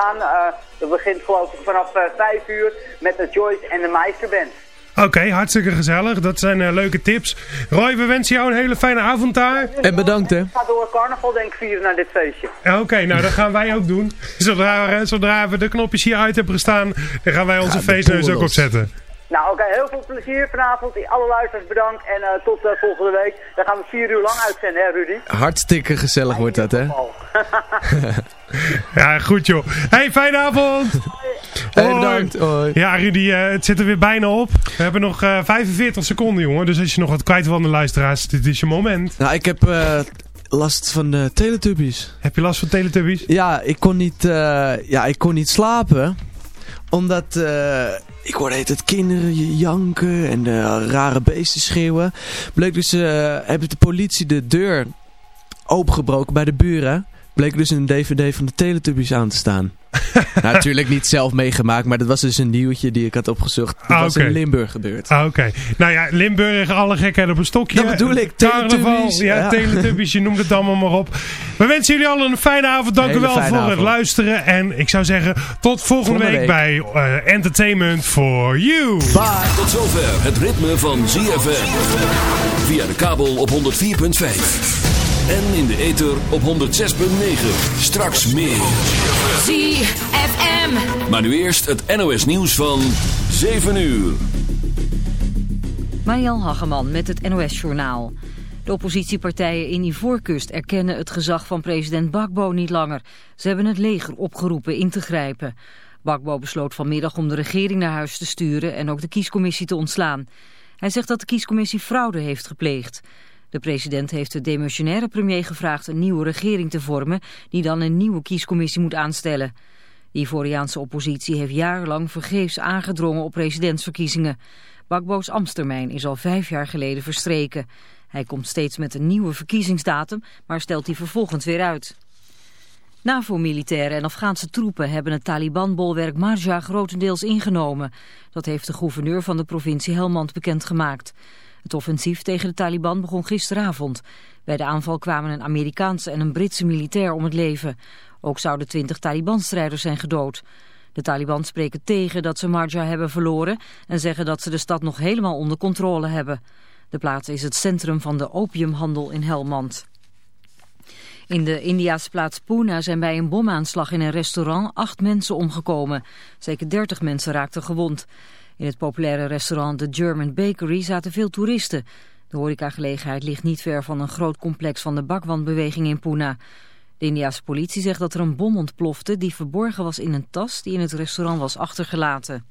gaan. dat begint geloof ik vanaf 5 uur met de Joyce en de Meisterband. Oké, hartstikke gezellig. Dat zijn uh, leuke tips. Roy, we wensen jou een hele fijne avond daar. En bedankt hè. Ik ga door carnaval denk ik vieren naar dit feestje. Oké, nou dat gaan wij ook doen. Zodra, zodra we de knopjes hier uit hebben gestaan, dan gaan wij onze feestneus ook opzetten. Nou oké, heel veel plezier vanavond. Alle luisteraars bedankt en uh, tot uh, volgende week. Dan gaan we vier uur lang uitzenden hè Rudy? Hartstikke gezellig wordt dat hè. ja, goed joh. Hey, fijne avond! Hey, bedankt. Hoi. Ja, Rudy, uh, het zit er weer bijna op. We hebben nog uh, 45 seconden, jongen. Dus als je nog wat kwijt wil aan de luisteraars, dit is je moment. Nou, ik heb uh, last van de Teletubbies. Heb je last van Teletubbies? Ja, ik kon niet, ja, ik kon niet slapen. Omdat ik hoorde het kinderen janken en rare beesten schreeuwen. Bleek dus, hebben de politie de deur opengebroken bij de buren. Bleek dus een dvd van de Teletubbies aan te staan. Nou, natuurlijk niet zelf meegemaakt, maar dat was dus een nieuwtje die ik had opgezocht. Dat ah, was in Limburg gebeurd. Ah, oké. Nou ja, Limburg, alle gekheid op een stokje. Dat bedoel ik, Teletubbies. Ja, ja, Teletubbies, je noemt het allemaal maar op. We wensen jullie allen een fijne avond. Dank u wel voor het luisteren. En ik zou zeggen, tot volgende, week, bij uh, Entertainment for You. Bye. Tot zover het ritme van ZFM. Via de kabel op 104.5. En in de ether op 106.9. Straks meer. ZFM. Maar nu eerst het NOS nieuws van 7 uur. Mariel Hageman met het NOS Journaal. De oppositiepartijen in Ivoorkust erkennen het gezag van president Bakbo niet langer. Ze hebben het leger opgeroepen in te grijpen. Bakbo besloot vanmiddag om de regering naar huis te sturen en ook de kiescommissie te ontslaan. Hij zegt dat de kiescommissie fraude heeft gepleegd. De president heeft de demissionaire premier gevraagd een nieuwe regering te vormen die dan een nieuwe kiescommissie moet aanstellen. De Ivoriaanse oppositie heeft jarenlang vergeefs aangedrongen op presidentsverkiezingen. Bakbo's ambtstermijn is al vijf jaar geleden verstreken. Hij komt steeds met een nieuwe verkiezingsdatum, maar stelt die vervolgens weer uit. NAVO-militairen en Afghaanse troepen hebben het Taliban-bolwerk Marja grotendeels ingenomen. Dat heeft de gouverneur van de provincie Helmand bekendgemaakt. Het offensief tegen de Taliban begon gisteravond. Bij de aanval kwamen een Amerikaanse en een Britse militair om het leven. Ook zouden twintig Taliban-strijders zijn gedood. De Taliban spreken tegen dat ze Marja hebben verloren en zeggen dat ze de stad nog helemaal onder controle hebben. De plaats is het centrum van de opiumhandel in Helmand. In de Indiase plaats Pune zijn bij een bomaanslag in een restaurant acht mensen omgekomen. Zeker dertig mensen raakten gewond. In het populaire restaurant The German Bakery zaten veel toeristen. De horecagelegenheid ligt niet ver van een groot complex van de bakwandbeweging in Pune. De Indiase politie zegt dat er een bom ontplofte die verborgen was in een tas die in het restaurant was achtergelaten.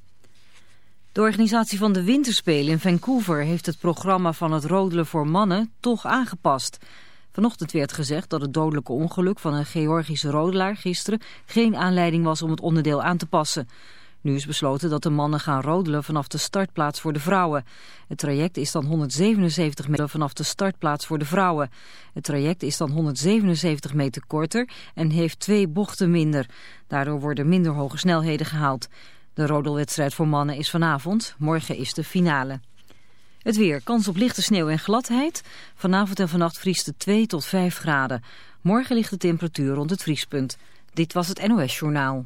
De organisatie van de Winterspelen in Vancouver heeft het programma van het rodelen voor mannen toch aangepast. Vanochtend werd gezegd dat het dodelijke ongeluk van een Georgische rodelaar gisteren geen aanleiding was om het onderdeel aan te passen. Nu is besloten dat de mannen gaan rodelen vanaf de startplaats voor de vrouwen. Het traject is dan 177 meter vanaf de startplaats voor de vrouwen. Het traject is dan 177 meter korter en heeft twee bochten minder. Daardoor worden minder hoge snelheden gehaald. De rodelwedstrijd voor mannen is vanavond. Morgen is de finale. Het weer. Kans op lichte sneeuw en gladheid. Vanavond en vannacht vriest het 2 tot 5 graden. Morgen ligt de temperatuur rond het vriespunt. Dit was het NOS Journaal.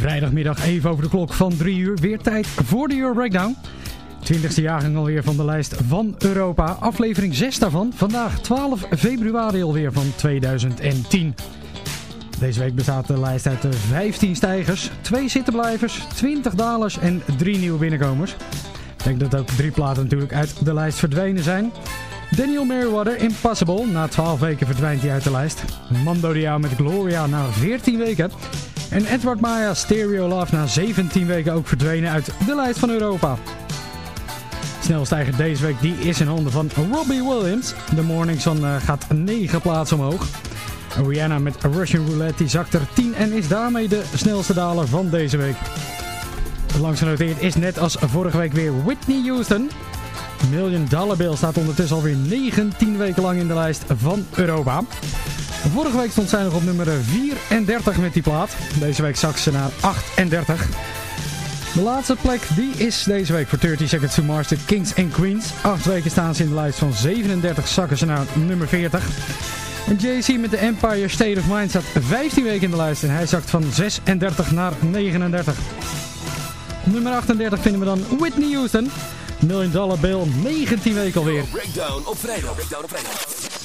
Vrijdagmiddag even over de klok van 3 uur. Weer tijd voor de Euro Breakdown. 20e jaargang alweer van de lijst van Europa. Aflevering 6 daarvan. Vandaag 12 februari alweer van 2010. Deze week bestaat de lijst uit 15 stijgers, 2 zittenblijvers, 20 dalers en 3 nieuwe binnenkomers. Ik denk dat ook drie platen natuurlijk uit de lijst verdwenen zijn. Daniel Merriweather, Impossible. Na 12 weken verdwijnt hij uit de lijst. Mando Diao met Gloria na 14 weken. En Edward Maya, Stereo Love na 17 weken ook verdwenen uit de lijst van Europa. Snelstijger deze week die is in handen van Robbie Williams. De Morning Sun uh, gaat 9 plaatsen omhoog. Rihanna met Russian Roulette die zakt er 10 en is daarmee de snelste daler van deze week. Langs genoteerd is net als vorige week weer Whitney Houston. Million Dollar Bill staat ondertussen alweer 19 weken lang in de lijst van Europa. Vorige week stond zij nog op nummer 34 met die plaat. Deze week zak ze naar 38. De laatste plek die is deze week voor 30 Seconds to Mars, de Kings and Queens. Acht weken staan ze in de lijst van 37, zakken ze naar nummer 40. En JC met de Empire State of Mind staat 15 weken in de lijst en hij zakt van 36 naar 39. Op nummer 38 vinden we dan Whitney Houston. Million Dollar Bill, 19 weken alweer. Breakdown op vrijdag. Breakdown op vrijdag.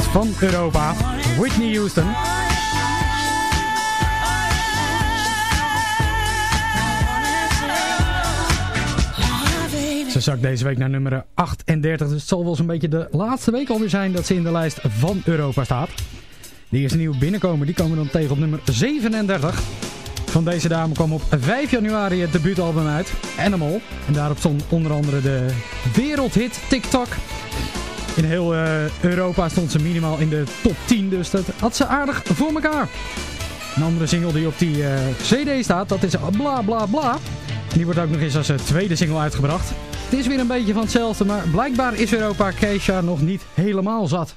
Van Europa. Whitney Houston. Ze zakt deze week naar nummer 38. Dus het zal wel zo'n beetje de laatste week alweer zijn dat ze in de lijst van Europa staat. Die eerste nieuwe binnenkomen, die komen dan tegen op nummer 37. Van deze dame kwam op 5 januari het debuutalbum uit, Animal. En daarop stond onder andere de wereldhit TikTok. In heel uh, Europa stond ze minimaal in de top 10, dus dat had ze aardig voor elkaar. Een andere single die op die cd staat, dat is Bla Bla Bla. Die wordt ook nog eens als tweede single uitgebracht. Het is weer een beetje van hetzelfde, maar blijkbaar is Europa Keisha nog niet helemaal zat.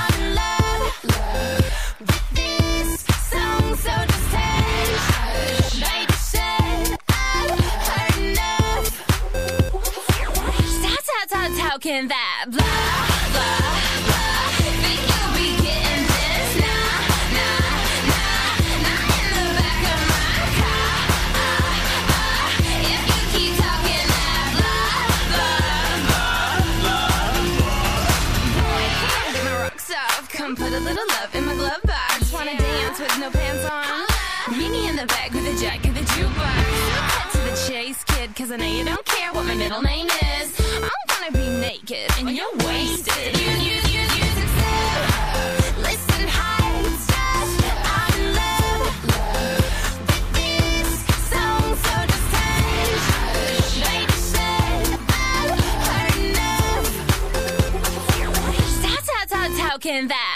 On, get my rocks off. Come put a little love in my glove box. Wanna dance with no pants on? Meet me in the back with a jack cause I know you don't care what my middle name is. I'm gonna be naked and you're wasted. You, you, you, you said, listen, heights. I'm in love with this song, so take. Baby said, I've heard enough. Stop, stop, stop talking that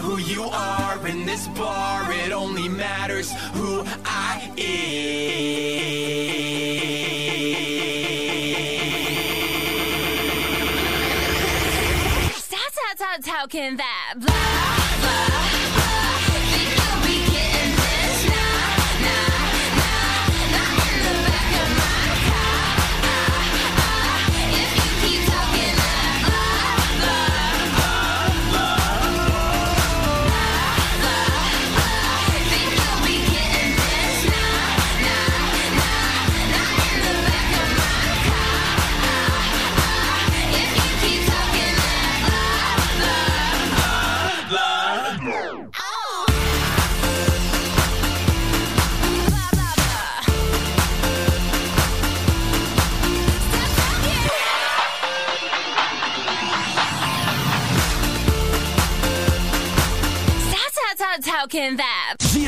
who you are in this bar, it only matters who I am.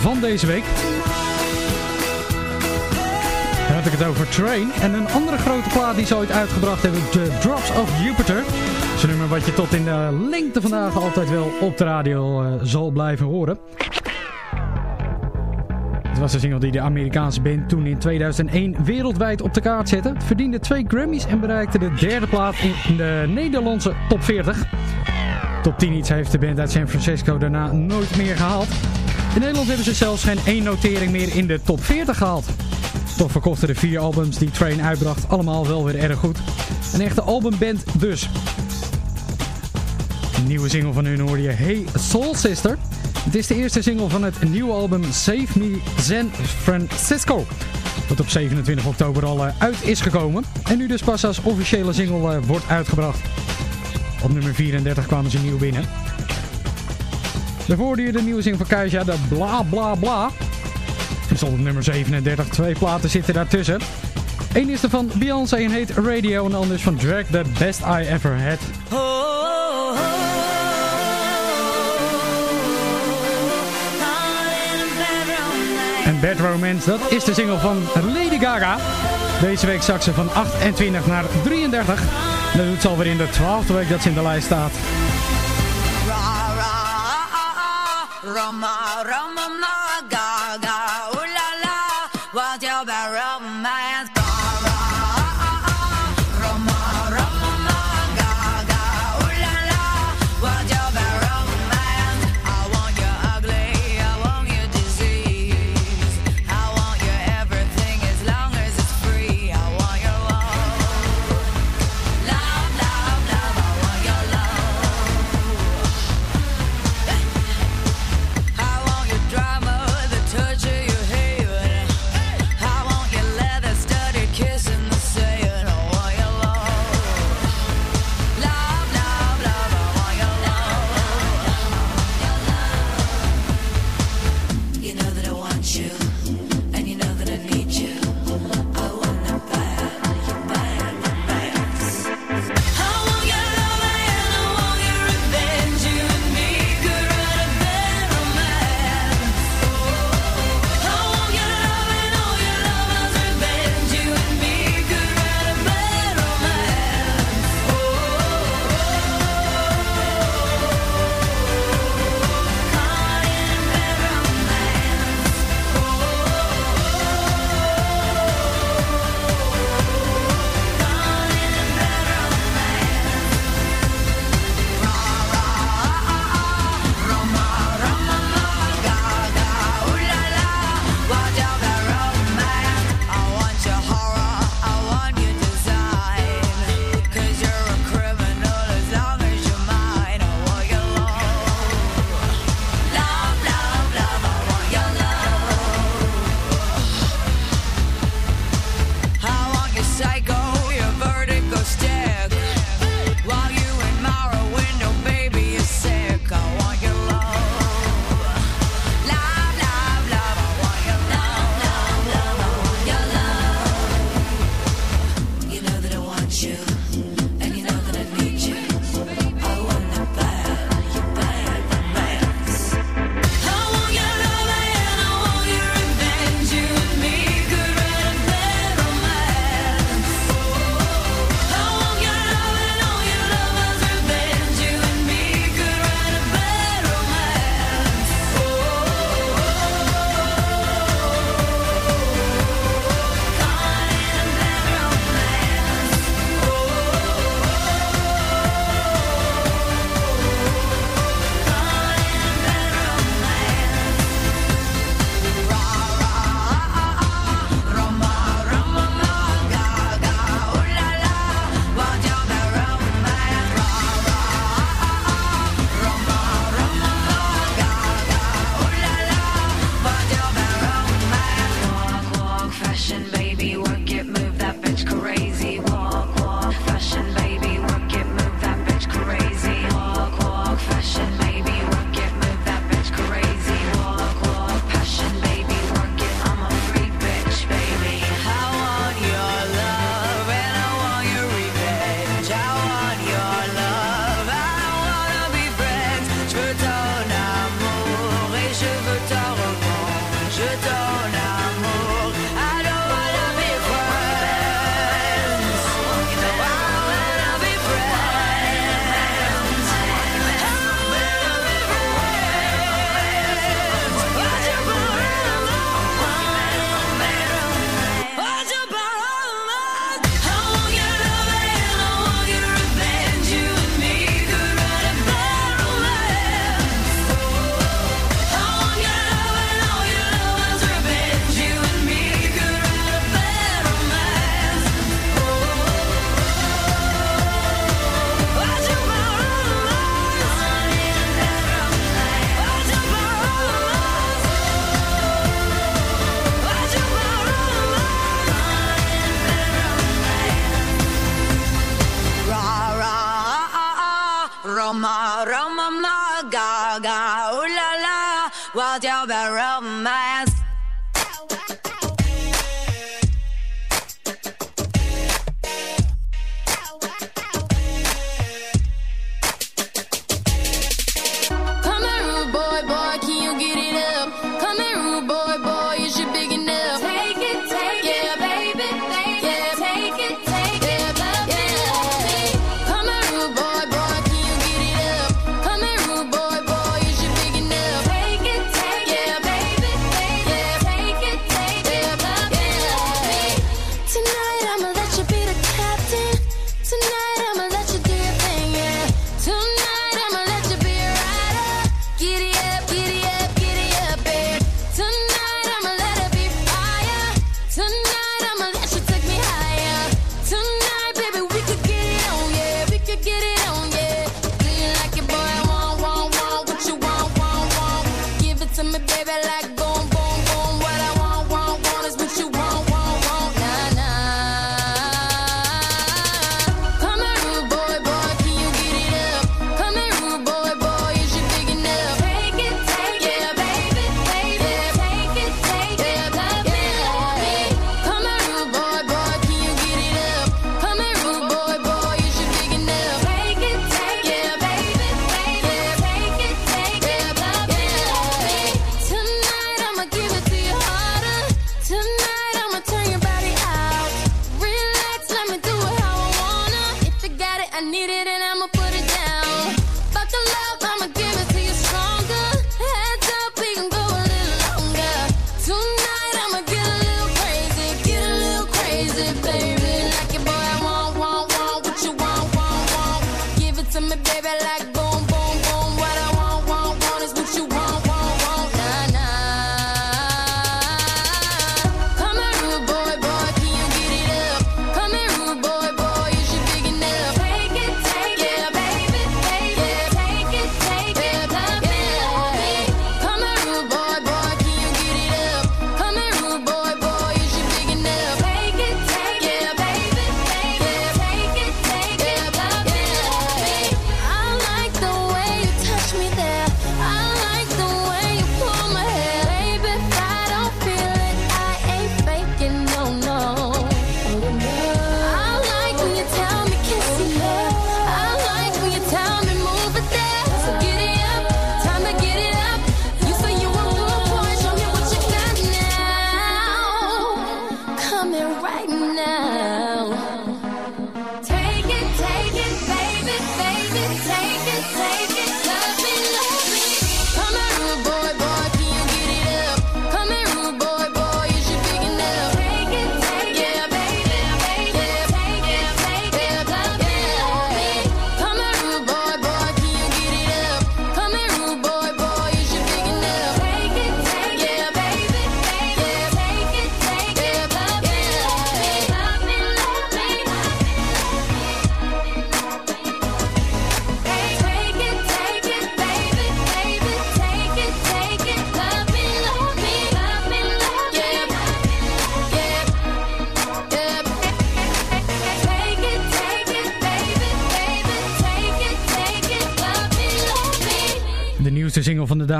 Van deze week. Dan heb ik het over Train. En een andere grote plaat die ze ooit uitgebracht hebben, The Drops of Jupiter. Een nummer wat je tot in de lengte vandaag altijd wel op de radio uh, zal blijven horen. Het was de single die de Amerikaanse band toen in 2001 wereldwijd op de kaart zette. Verdiende twee Grammys en bereikte de derde plaat in de Nederlandse top 40. Top 10 iets heeft de band uit San Francisco daarna nooit meer gehaald. In Nederland hebben ze zelfs geen één notering meer in de top 40 gehaald. Toch verkochten de vier albums die Train uitbracht allemaal wel weer erg goed. Een echte albumband dus. Een nieuwe single van hun hoorde je Hey Soul Sister. Het is de eerste single van het nieuwe album Save Me San Francisco. Dat op 27 oktober al uh, uit is gekomen. En nu dus pas als officiële single uh, wordt uitgebracht. Op nummer 34 kwamen ze nieuw binnen. Daarvoor je de nieuwe single van Kaja, de Bla Bla Bla. Er stond op nummer 37, twee platen zitten daartussen. Eén is er van Beyoncé en heet Radio en de ander is van Drag, The Best I Ever Had. En Bad Romance, dat is de single van Lady Gaga. Deze week zak ze van 28 naar 33. Dat doet ze alweer in de 12e week dat ze in de lijst staat. Rama, Rama,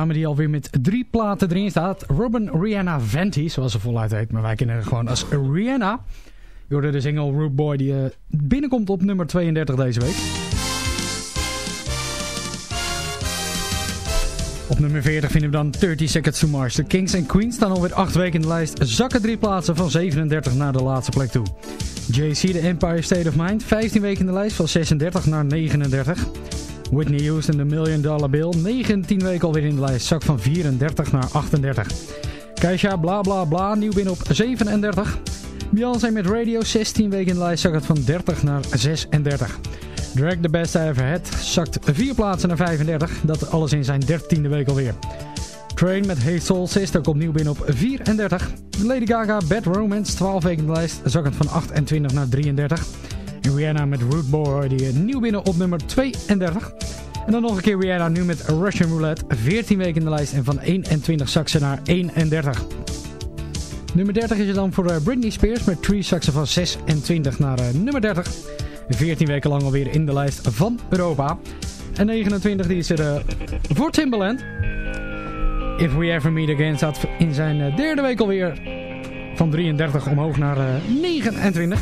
dame die alweer met drie platen erin staat. Robin Rihanna Venti, zoals ze voluit heet. Maar wij kennen hem gewoon als Rihanna. Je de single Root Boy die eh, binnenkomt op nummer 32 deze week. Op nummer 40 vinden we dan 30 Seconds to Mars. De Kings en Queens staan alweer 8 weken in de lijst. Zakken drie plaatsen van 37 naar de laatste plek toe. JC, The Empire State of Mind, 15 weken in de lijst van 36 naar 39. Whitney Houston, de Million Dollar Bill. 19 weken alweer in de lijst. Zak van 34 naar 38. Keisha, bla bla bla. Nieuw binnen op 37. Beyoncé met Radio. 16 weken in de lijst. Zak het van 30 naar 36. Drag the Best I Ever Had. Zakt 4 plaatsen naar 35. Dat alles in zijn 13e week alweer. Train met Hey Soul Sister komt nieuw binnen op 34. Lady Gaga, Bad Romance. 12 weken in de lijst. zakt van 28 naar 33. Rihanna met Root Boy, die eh, nieuw binnen op nummer 32. En dan nog een keer Rihanna nu met Russian Roulette. 14 weken in de lijst en van 21 zakken naar 31. Nummer 30 is er dan voor eh, Britney Spears met 3 zakken van 26 naar eh, nummer 30. 14 weken lang alweer in de lijst van Europa. En 29 die is er voor Timbaland. If We Ever Meet Again staat in zijn derde week alweer van 33 omhoog naar 29.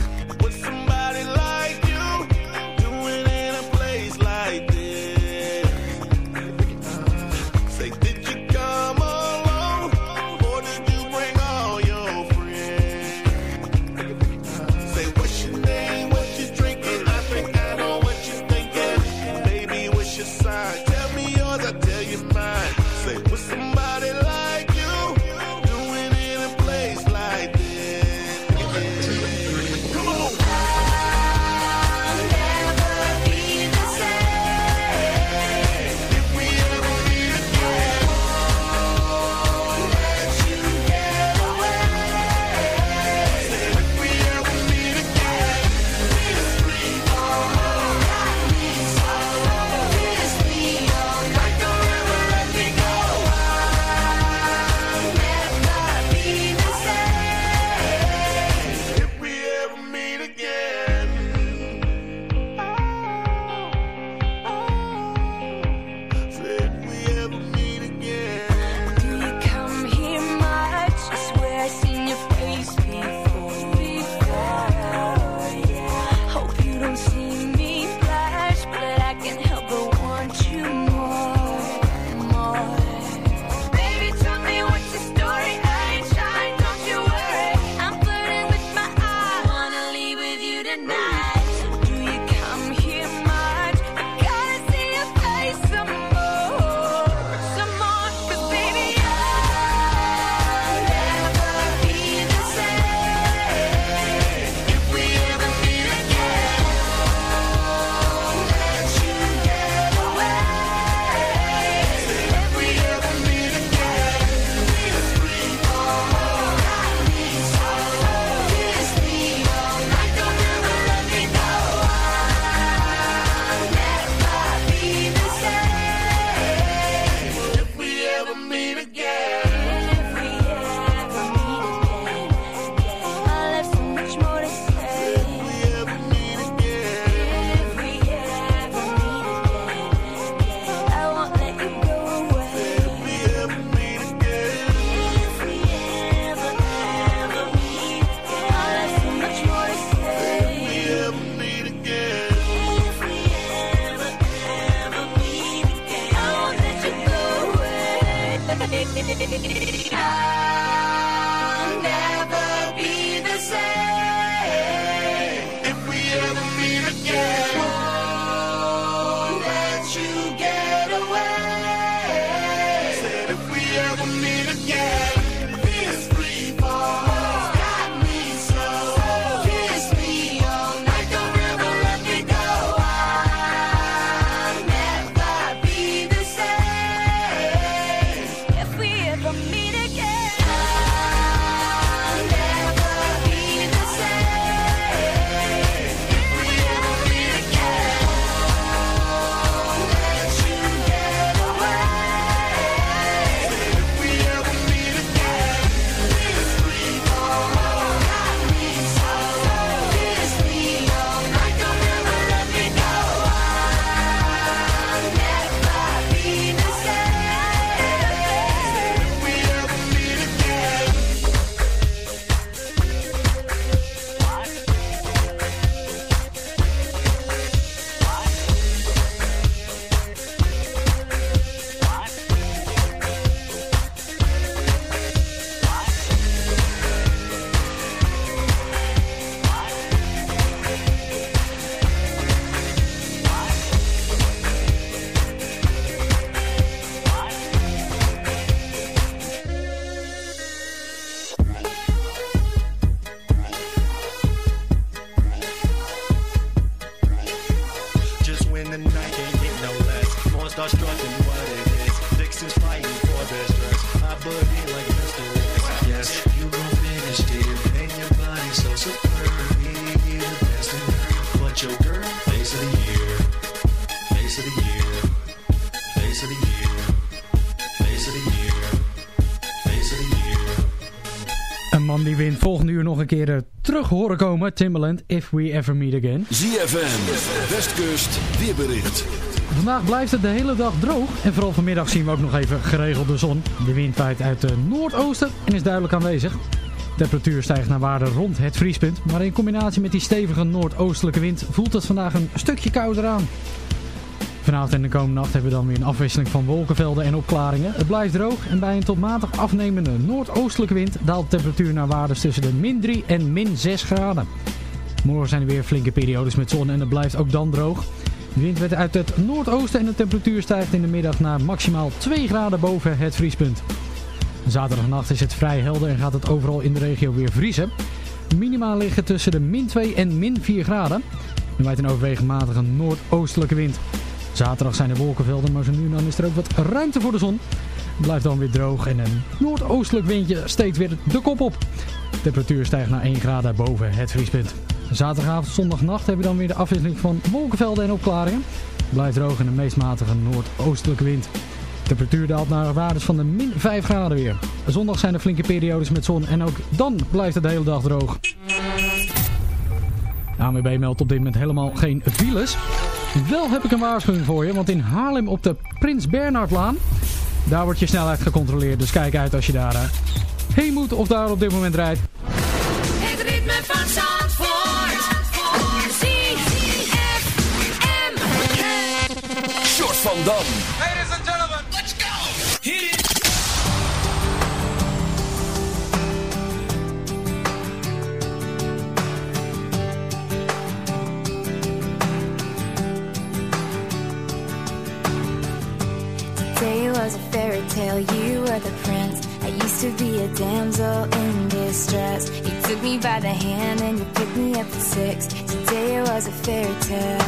for die wint volgende uur nog een keer eh, terug horen komen. Timbaland, If We Ever Meet Again. ZFM, Westkust, weerbericht. Vandaag blijft het de hele dag droog. En vooral vanmiddag zien we ook nog even geregeld de zon. De wind waait uit het noordoosten en is duidelijk aanwezig. De temperatuur stijgt naar waarde rond het vriespunt. Maar in combinatie met die stevige noordoostelijke wind voelt het vandaag een stukje kouder aan. Vanavond en de komende nacht hebben we dan weer een afwisseling van wolkenvelden en opklaringen. Het blijft droog en bij een tot matig afnemende noordoostelijke wind daalt de temperatuur naar waardes tussen de min 3 en min 6 graden. Morgen zijn er weer flinke periodes met zon en het blijft ook dan droog. De wind werd uit het noordoosten en de temperatuur stijgt in de middag naar maximaal 2 graden boven het vriespunt. Zaterdagnacht is het vrij helder en gaat het overal in de regio weer vriezen. Minimaal liggen tussen de min 2 en min 4 graden. Er waait een overwegend matige noordoostelijke wind. Zaterdag zijn er wolkenvelden, maar zo nu en dan is er ook wat ruimte voor de zon. Het blijft dan weer droog en een noordoostelijk windje steekt weer de kop op. De temperatuur stijgt naar 1 graden boven het vriespunt. Zaterdagavond, zondagnacht hebben we dan weer de afwisseling van wolkenvelden en opklaringen. Het blijft droog en een meest matige noordoostelijke wind. De temperatuur daalt naar waardes van de min 5 graden weer. Zondag zijn er flinke periodes met zon en ook dan blijft het de hele dag droog. ANWB meldt op dit moment helemaal geen files. Wel heb ik een waarschuwing voor je, want in Haarlem op de Prins Bernhardlaan, daar wordt je snelheid gecontroleerd. Dus kijk uit als je daar uh, heen moet of daar op dit moment rijdt. Het ritme van Zandvoort. Short van Dam. Fairy tale.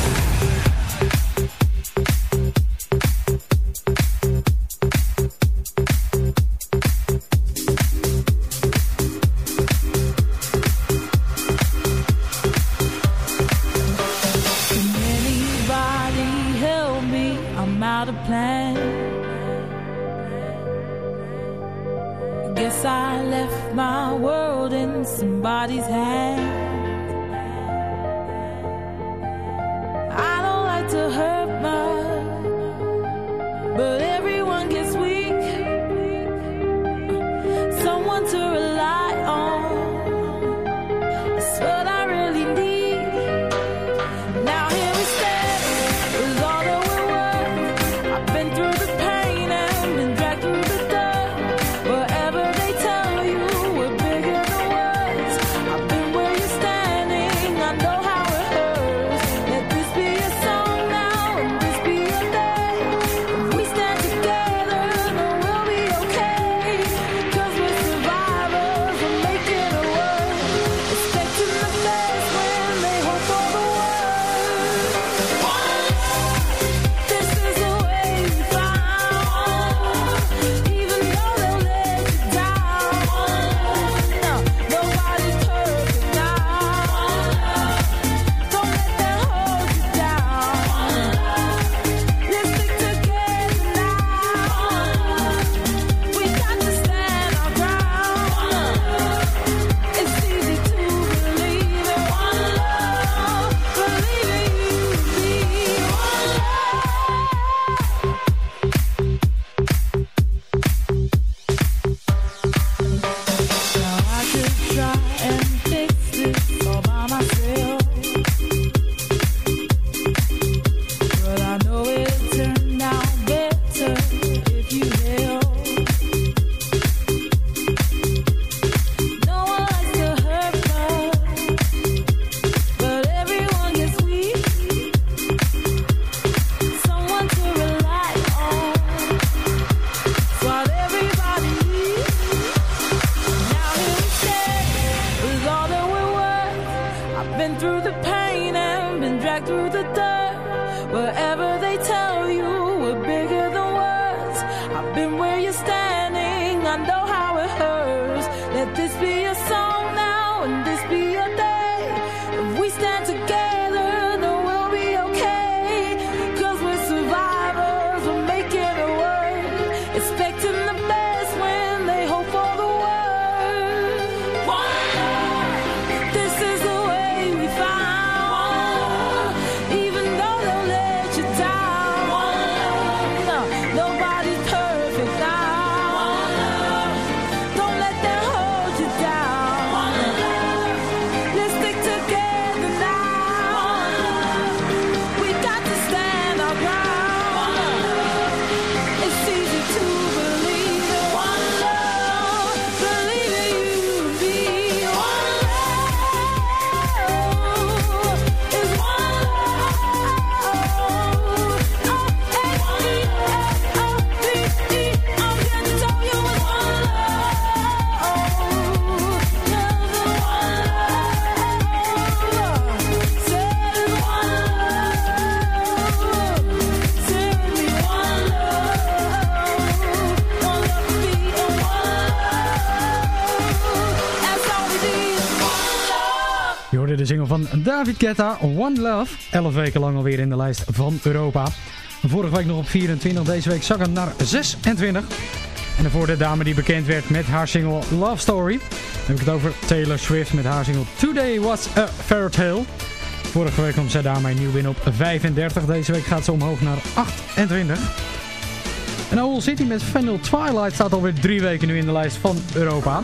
David Guetta, One Love. Elf weken lang alweer in de lijst van Europa. Vorige week nog op 24, deze week zakken naar 26. En voor de dame die bekend werd met haar single Love Story. Heb ik het over Taylor Swift met haar single Today Was A Fair Tale. Vorige week kwam zij daarmee nieuw win op 35. Deze week gaat ze omhoog naar 28. En Owl City met Final Twilight staat alweer drie weken nu in de lijst van Europa.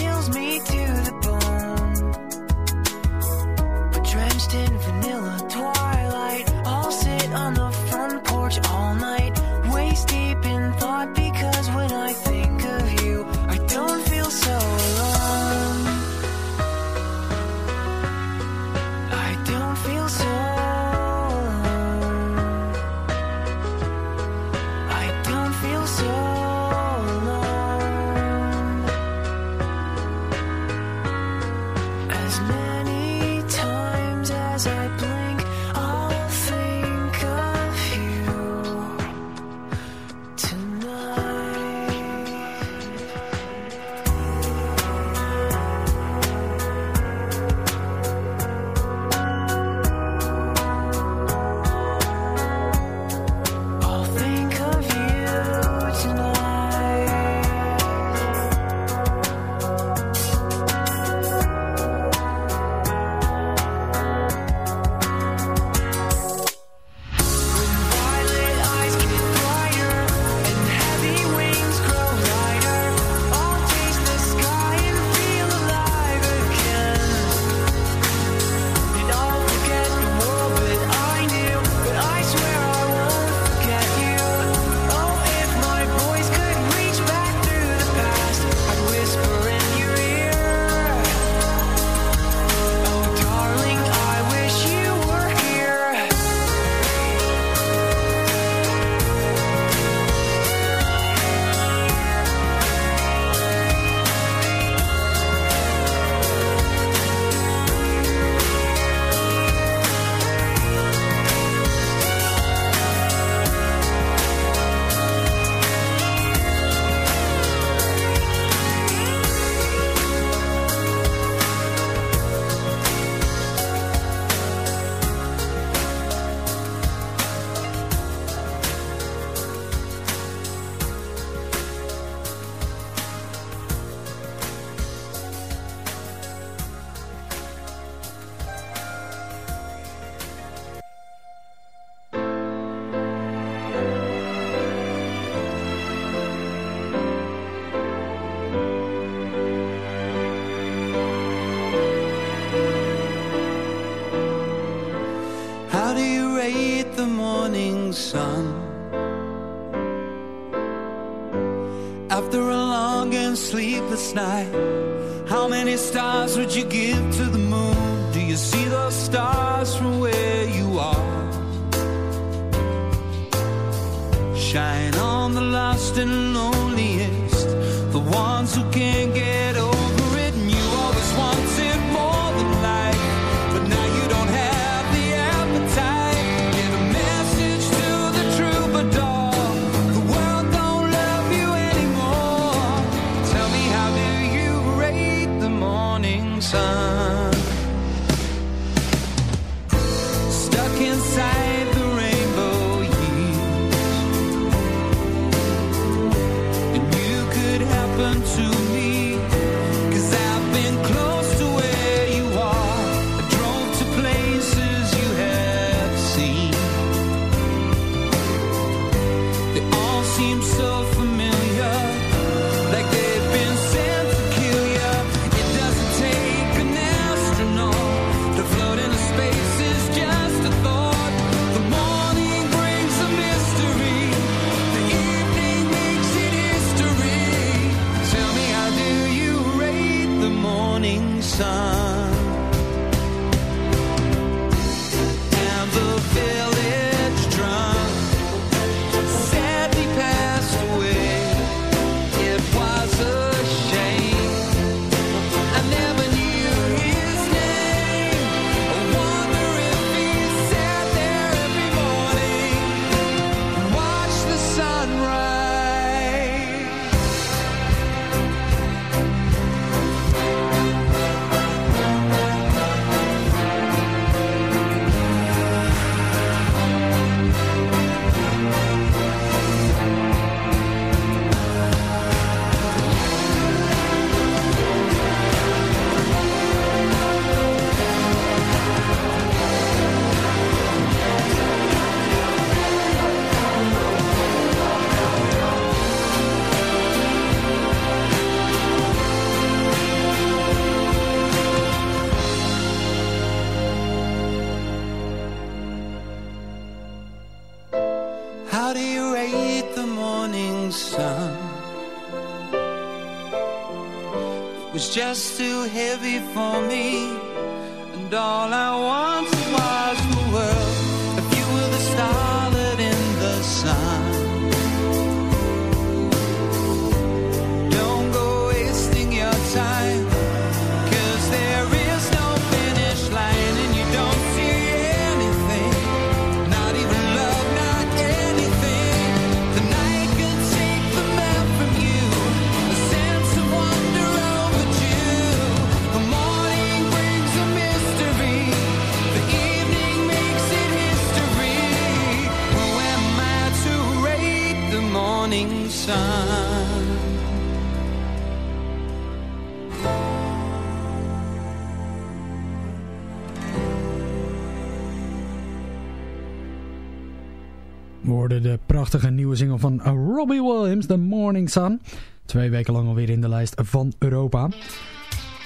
Prachtige nieuwe single van Robbie Williams, The Morning Sun. Twee weken lang alweer in de lijst van Europa.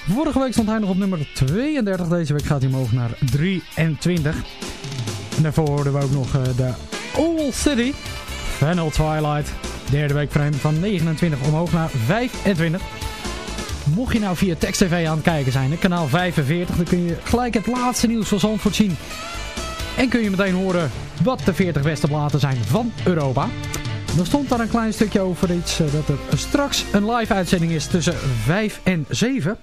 Vorige week stond hij nog op nummer 32. Deze week gaat hij omhoog naar 23. En daarvoor hoorden we ook nog eh, de Owl City. Vanel Twilight. Derde week voor hem van 29 omhoog naar 25. Mocht je nou via Text TV aan het kijken zijn, kanaal 45, dan kun je gelijk het laatste nieuws van Zandvoort zien. En kun je meteen horen wat de 40 beste platen zijn van Europa. Er stond daar een klein stukje over iets eh, dat er straks een live uitzending is tussen 5 en 7.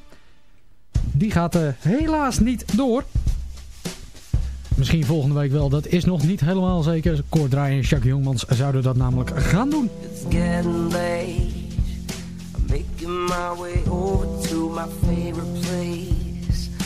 Die gaat eh, helaas niet door. Misschien volgende week wel, dat is nog niet helemaal zeker. Kort en Jacques Jongmans zouden dat namelijk gaan doen. getting late. I'm making my way over to my favorite place.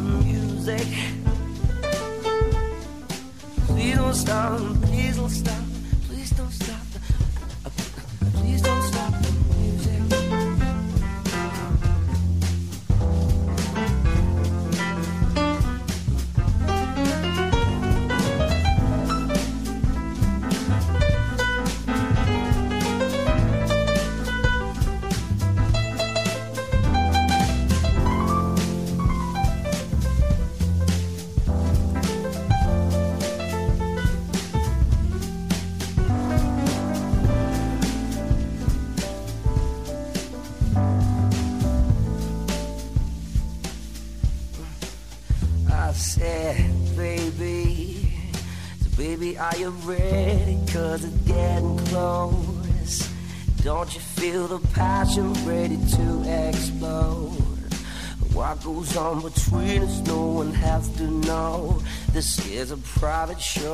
Music. Please don't stop, please don't stop, savage show.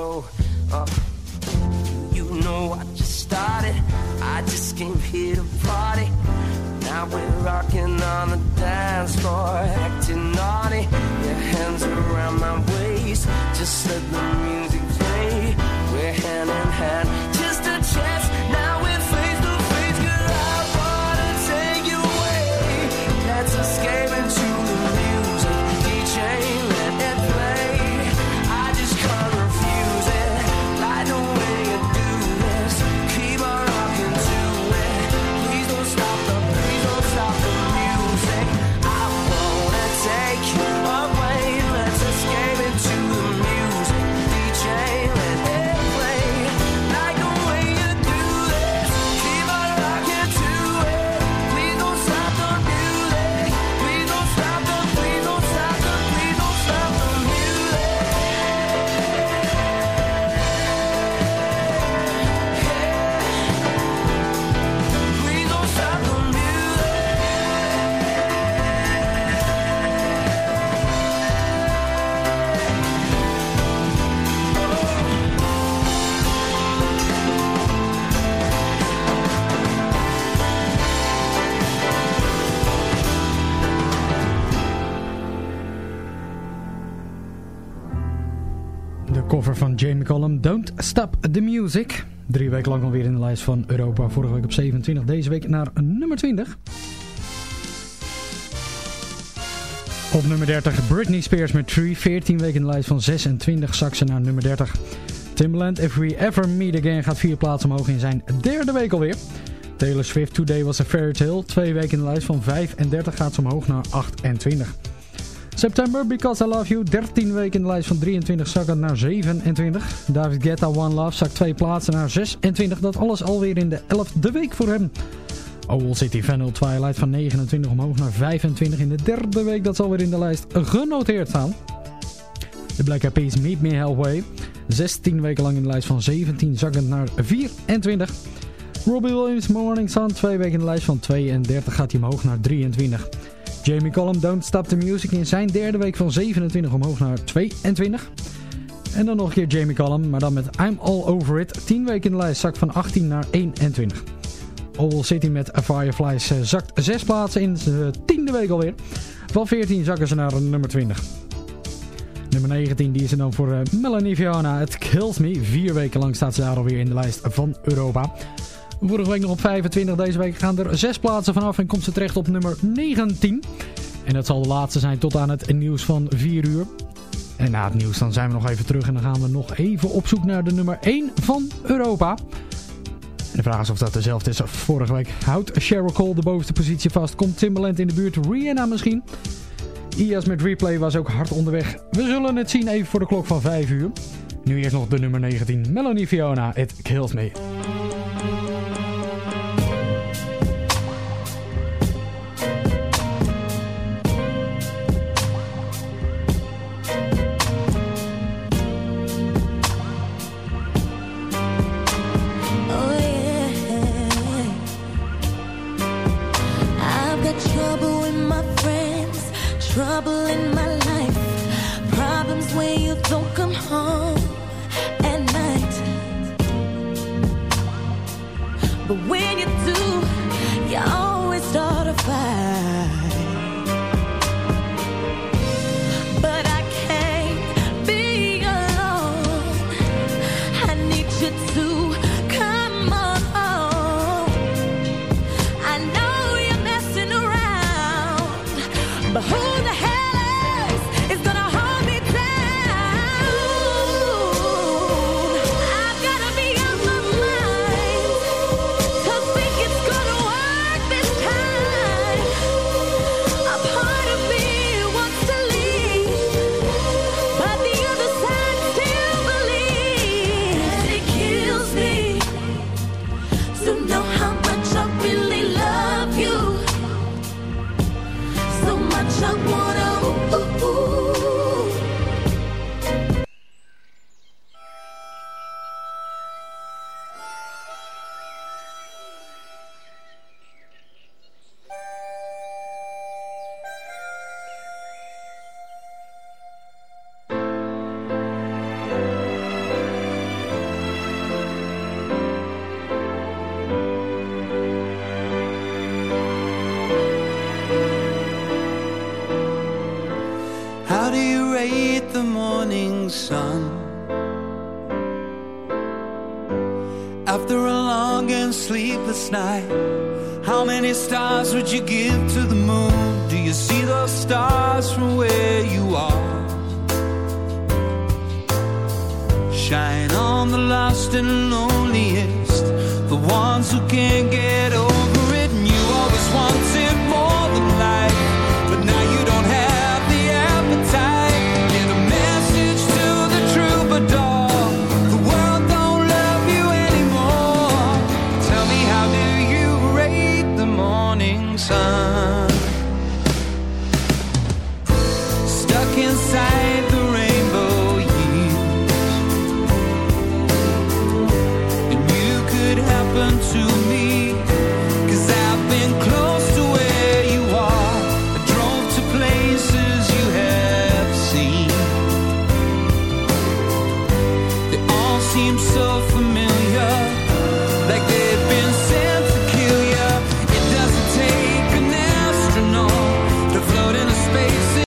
Jamie Cullum, Don't Stop the Music. Drie weken lang alweer in de lijst van Europa. Vorige week op 27, deze week naar nummer 20. Op nummer 30 Britney Spears met Tree. 14 weken in de lijst van 26 zak ze naar nummer 30. Timbaland If We Ever Meet Again gaat vier plaatsen omhoog in zijn derde week alweer. Taylor Swift Today Was a Fairy Tale. Twee weken in de lijst van 35 gaat ze omhoog naar 28. September Because I Love You. 13 weken in de lijst van 23 zakken naar 27. David Guetta One Love zakt twee plaatsen naar 26. Dat alles alweer in de 11e week voor hem. Owl City Vanilla Twilight van 29 omhoog naar 25 in de derde week. Dat zal weer in de lijst genoteerd staan. De Black Eyed Meet Me Halfway. 16 weken lang in de lijst van 17 zakkend naar 24. Robbie Williams Morning Sun. Twee weken in de lijst van 32 gaat hij omhoog naar 23. Jamie Cullum Don't Stop the Music in zijn derde week van 27 omhoog naar 22. En dan nog een keer Jamie Cullum, maar dan met I'm All Over It. 10 weken in de lijst zakt van 18 naar 21. Owl City met Fireflies eh, zakt 6 plaatsen in de tiende week alweer. Van 14 zakken ze naar nummer 20. Nummer 19 die is er dan voor eh, Melanie Fiona. Het Kills Me. Vier weken lang staat ze daar alweer in de lijst van Europa. Vorige week nog op 25. Deze week gaan er 6 plaatsen vanaf en komt ze terecht op nummer 19. En dat zal de laatste zijn tot aan het nieuws van 4 uur. En na het nieuws dan zijn we nog even terug en dan gaan we nog even op zoek naar de nummer 1 van Europa. En de vraag is of dat dezelfde is als vorige week. Houdt Cheryl Cole de bovenste positie vast? Komt Timbaland in de buurt? Rihanna misschien? IAS met replay was ook hard onderweg. We zullen het zien even voor de klok van 5 uur. Nu eerst nog de nummer 19. Melanie Fiona, It Kills Me. To know